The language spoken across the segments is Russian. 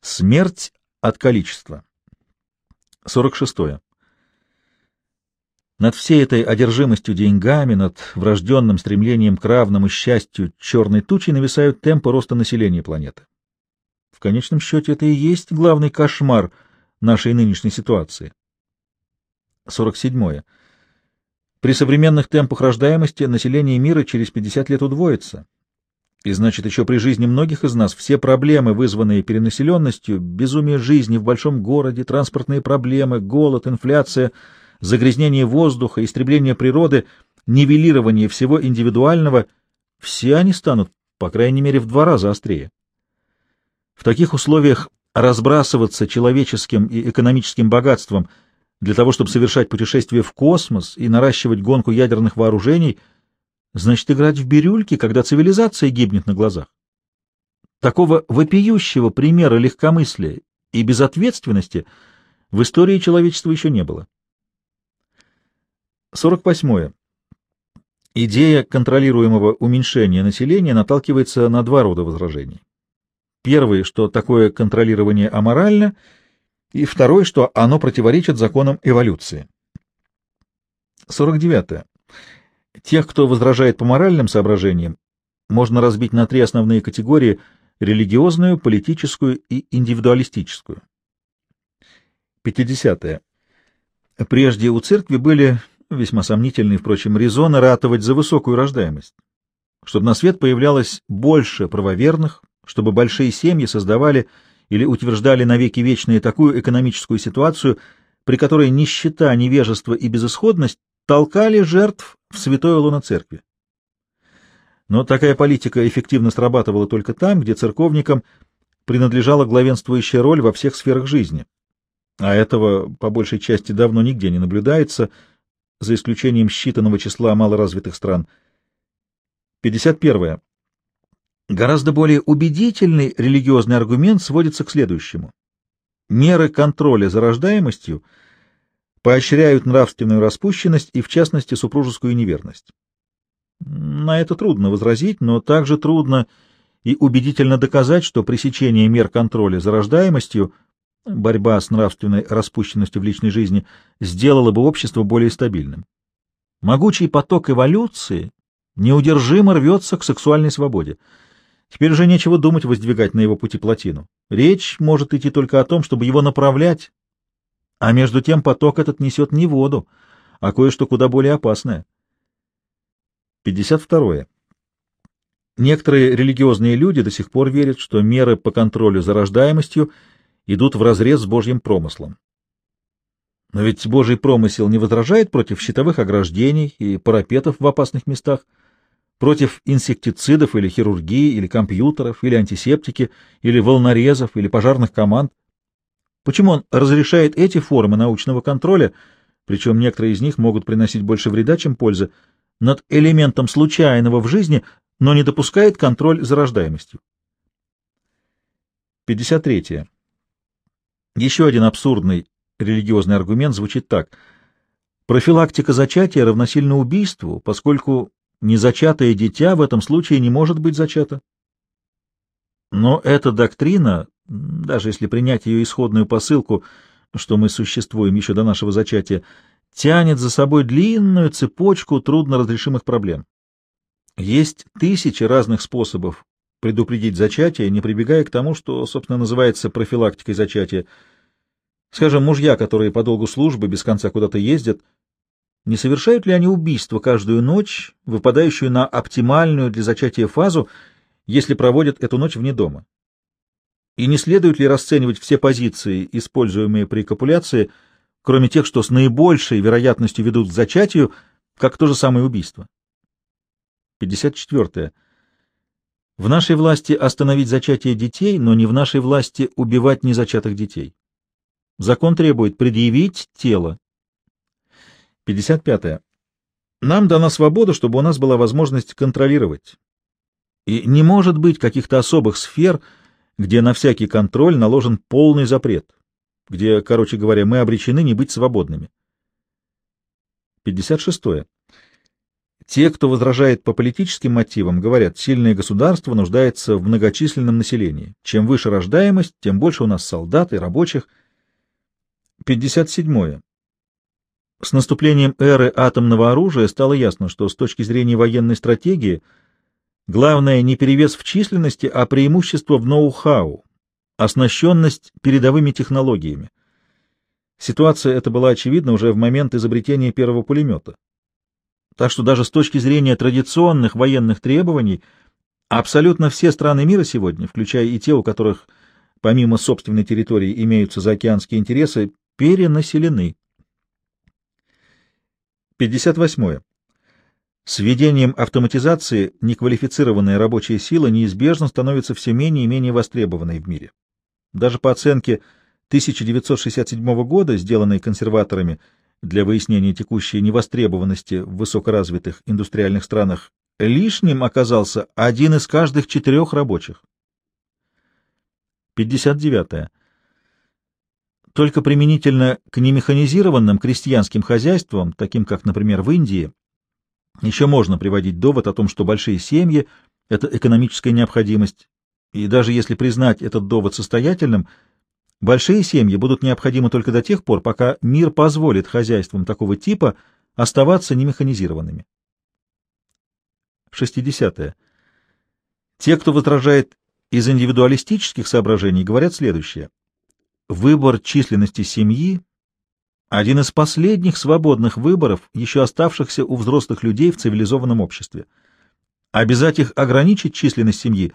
Смерть от количества. 46. Над всей этой одержимостью деньгами, над врожденным стремлением к равному счастью черной тучи нависают темпы роста населения планеты. В конечном счете это и есть главный кошмар нашей нынешней ситуации. 47. При современных темпах рождаемости население мира через 50 лет удвоится. И значит, еще при жизни многих из нас все проблемы, вызванные перенаселенностью, безумие жизни в большом городе, транспортные проблемы, голод, инфляция, загрязнение воздуха, истребление природы, нивелирование всего индивидуального, все они станут, по крайней мере, в два раза острее. В таких условиях разбрасываться человеческим и экономическим богатством – для того, чтобы совершать путешествие в космос и наращивать гонку ядерных вооружений, значит играть в бирюльки, когда цивилизация гибнет на глазах. Такого вопиющего примера легкомыслия и безответственности в истории человечества еще не было. 48. Идея контролируемого уменьшения населения наталкивается на два рода возражений. Первый, что такое контролирование аморально — и второй, что оно противоречит законам эволюции. 49. Тех, кто возражает по моральным соображениям, можно разбить на три основные категории — религиозную, политическую и индивидуалистическую. 50. Прежде у церкви были весьма сомнительные, впрочем, резоны ратовать за высокую рождаемость, чтобы на свет появлялось больше правоверных, чтобы большие семьи создавали или утверждали навеки вечные такую экономическую ситуацию, при которой нищета, невежество и безысходность толкали жертв в святое лоно церкви. Но такая политика эффективно срабатывала только там, где церковникам принадлежала главенствующая роль во всех сферах жизни. А этого, по большей части, давно нигде не наблюдается, за исключением считанного числа малоразвитых стран. 51. Гораздо более убедительный религиозный аргумент сводится к следующему. Меры контроля за рождаемостью поощряют нравственную распущенность и, в частности, супружескую неверность. На это трудно возразить, но также трудно и убедительно доказать, что пресечение мер контроля за рождаемостью, борьба с нравственной распущенностью в личной жизни, сделало бы общество более стабильным. Могучий поток эволюции неудержимо рвется к сексуальной свободе. Теперь уже нечего думать воздвигать на его пути плотину. Речь может идти только о том, чтобы его направлять, а между тем поток этот несет не воду, а кое-что куда более опасное. 52. Некоторые религиозные люди до сих пор верят, что меры по контролю за рождаемостью идут вразрез с Божьим промыслом. Но ведь Божий промысел не возражает против щитовых ограждений и парапетов в опасных местах, против инсектицидов или хирургии, или компьютеров, или антисептики, или волнорезов, или пожарных команд. Почему он разрешает эти формы научного контроля, причем некоторые из них могут приносить больше вреда, чем пользы, над элементом случайного в жизни, но не допускает контроль за рождаемостью? 53. Еще один абсурдный религиозный аргумент звучит так. Профилактика зачатия равносильно убийству, поскольку Незачатое дитя в этом случае не может быть зачато. Но эта доктрина, даже если принять ее исходную посылку, что мы существуем еще до нашего зачатия, тянет за собой длинную цепочку трудноразрешимых проблем. Есть тысячи разных способов предупредить зачатие, не прибегая к тому, что, собственно, называется профилактикой зачатия. Скажем, мужья, которые по долгу службы без конца куда-то ездят, не совершают ли они убийство каждую ночь, выпадающую на оптимальную для зачатия фазу, если проводят эту ночь вне дома? И не следует ли расценивать все позиции, используемые при копуляции, кроме тех, что с наибольшей вероятностью ведут к зачатию, как то же самое убийство? 54. В нашей власти остановить зачатие детей, но не в нашей власти убивать незачатых детей. Закон требует предъявить тело, 55. -е. Нам дана свобода, чтобы у нас была возможность контролировать. И не может быть каких-то особых сфер, где на всякий контроль наложен полный запрет, где, короче говоря, мы обречены не быть свободными. 56. -е. Те, кто возражает по политическим мотивам, говорят, сильное государство нуждается в многочисленном населении. Чем выше рождаемость, тем больше у нас солдат и рабочих. 57. С наступлением эры атомного оружия стало ясно, что с точки зрения военной стратегии главное не перевес в численности, а преимущество в ноу-хау, оснащенность передовыми технологиями. Ситуация эта была очевидна уже в момент изобретения первого пулемета. Так что даже с точки зрения традиционных военных требований абсолютно все страны мира сегодня, включая и те, у которых помимо собственной территории имеются заокеанские интересы, перенаселены. 58. С введением автоматизации неквалифицированная рабочая сила неизбежно становится все менее и менее востребованной в мире. Даже по оценке 1967 года, сделанной консерваторами для выяснения текущей невостребованности в высокоразвитых индустриальных странах, лишним оказался один из каждых четырех рабочих. 59. Только применительно к немеханизированным крестьянским хозяйствам, таким как, например, в Индии, еще можно приводить довод о том, что большие семьи — это экономическая необходимость, и даже если признать этот довод состоятельным — Большие семьи будут необходимы только до тех пор, пока мир позволит хозяйствам такого типа оставаться немеханизированными. 60. -е. Те, кто возражает из индивидуалистических соображений, говорят следующее. Выбор численности семьи — один из последних свободных выборов, еще оставшихся у взрослых людей в цивилизованном обществе. Обязать их ограничить численность семьи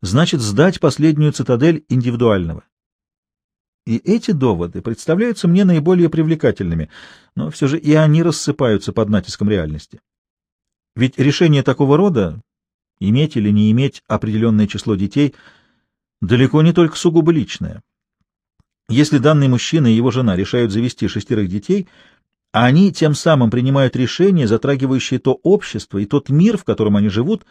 значит сдать последнюю цитадель индивидуального. И эти доводы представляются мне наиболее привлекательными, но все же и они рассыпаются под натиском реальности. Ведь решение такого рода, иметь или не иметь определенное число детей, далеко не только сугубо личное. Если данный мужчина и его жена решают завести шестерых детей, они тем самым принимают решения, затрагивающие то общество и тот мир, в котором они живут,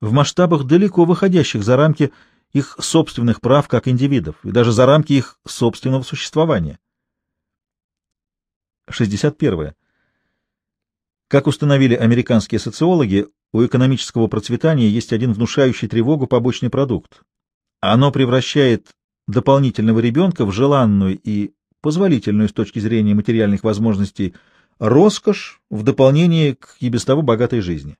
в масштабах далеко выходящих за рамки их собственных прав как индивидов и даже за рамки их собственного существования. 61. Как установили американские социологи, у экономического процветания есть один внушающий тревогу побочный продукт. Оно превращает дополнительного ребенка в желанную и позволительную с точки зрения материальных возможностей роскошь в дополнение к и без того богатой жизни.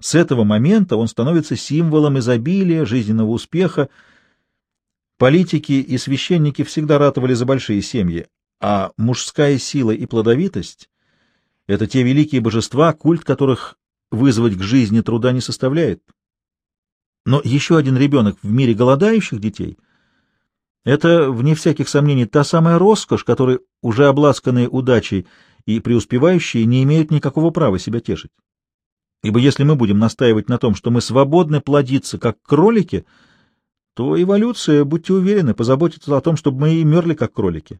С этого момента он становится символом изобилия, жизненного успеха. Политики и священники всегда ратовали за большие семьи, а мужская сила и плодовитость — это те великие божества, культ которых вызвать к жизни труда не составляет. Но еще один ребенок в мире голодающих детей — это, вне всяких сомнений, та самая роскошь, которой уже обласканные удачей и преуспевающие не имеют никакого права себя тешить. Ибо если мы будем настаивать на том, что мы свободны плодиться, как кролики, то эволюция, будьте уверены, позаботится о том, чтобы мы и мерли, как кролики.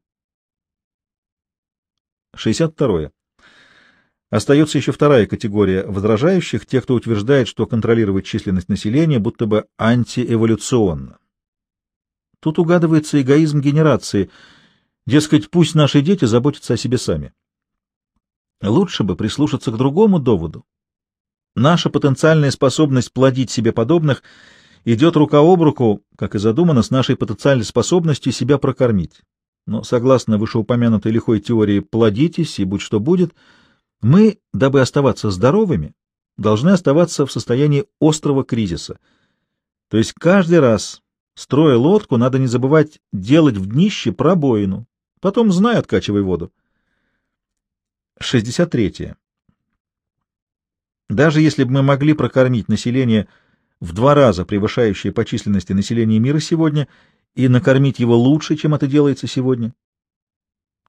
62. Остается еще вторая категория возражающих, те, кто утверждает, что контролировать численность населения будто бы антиэволюционно. Тут угадывается эгоизм генерации, дескать, пусть наши дети заботятся о себе сами. Лучше бы прислушаться к другому доводу, Наша потенциальная способность плодить себе подобных идет рука об руку, как и задумано, с нашей потенциальной способностью себя прокормить. Но, согласно вышеупомянутой лихой теории «плодитесь и будь что будет», мы, дабы оставаться здоровыми, должны оставаться в состоянии острого кризиса. То есть каждый раз, строя лодку, надо не забывать делать в днище пробоину, потом, знай, откачивай воду. 63. Даже если бы мы могли прокормить население в два раза превышающее по численности население мира сегодня и накормить его лучше, чем это делается сегодня,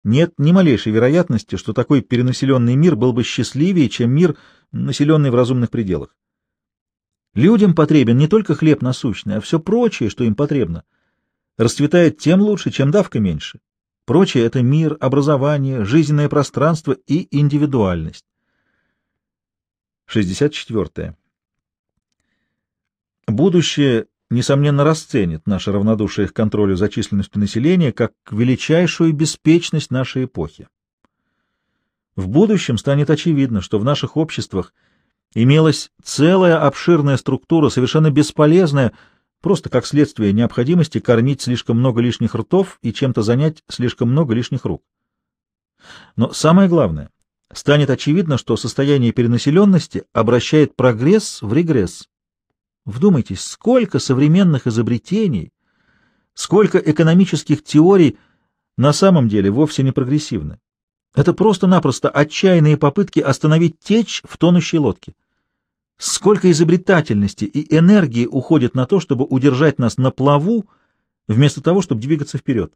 нет ни малейшей вероятности, что такой перенаселенный мир был бы счастливее, чем мир, населенный в разумных пределах. Людям потребен не только хлеб насущный, а все прочее, что им потребно. Расцветает тем лучше, чем давка меньше. Прочее — это мир, образование, жизненное пространство и индивидуальность. 64. Будущее, несомненно, расценит наше равнодушие к контролю за численностью населения как величайшую беспечность нашей эпохи. В будущем станет очевидно, что в наших обществах – Имелась целая обширная структура, совершенно бесполезная, просто как следствие необходимости кормить слишком много лишних ртов и чем-то занять слишком много лишних рук. Но самое главное, станет очевидно, что состояние перенаселенности обращает прогресс в регресс. Вдумайтесь, сколько современных изобретений, сколько экономических теорий на самом деле вовсе не прогрессивны. Это просто-напросто отчаянные попытки остановить течь в тонущей лодке. Сколько изобретательности и энергии уходит на то, чтобы удержать нас на плаву, вместо того, чтобы двигаться вперед.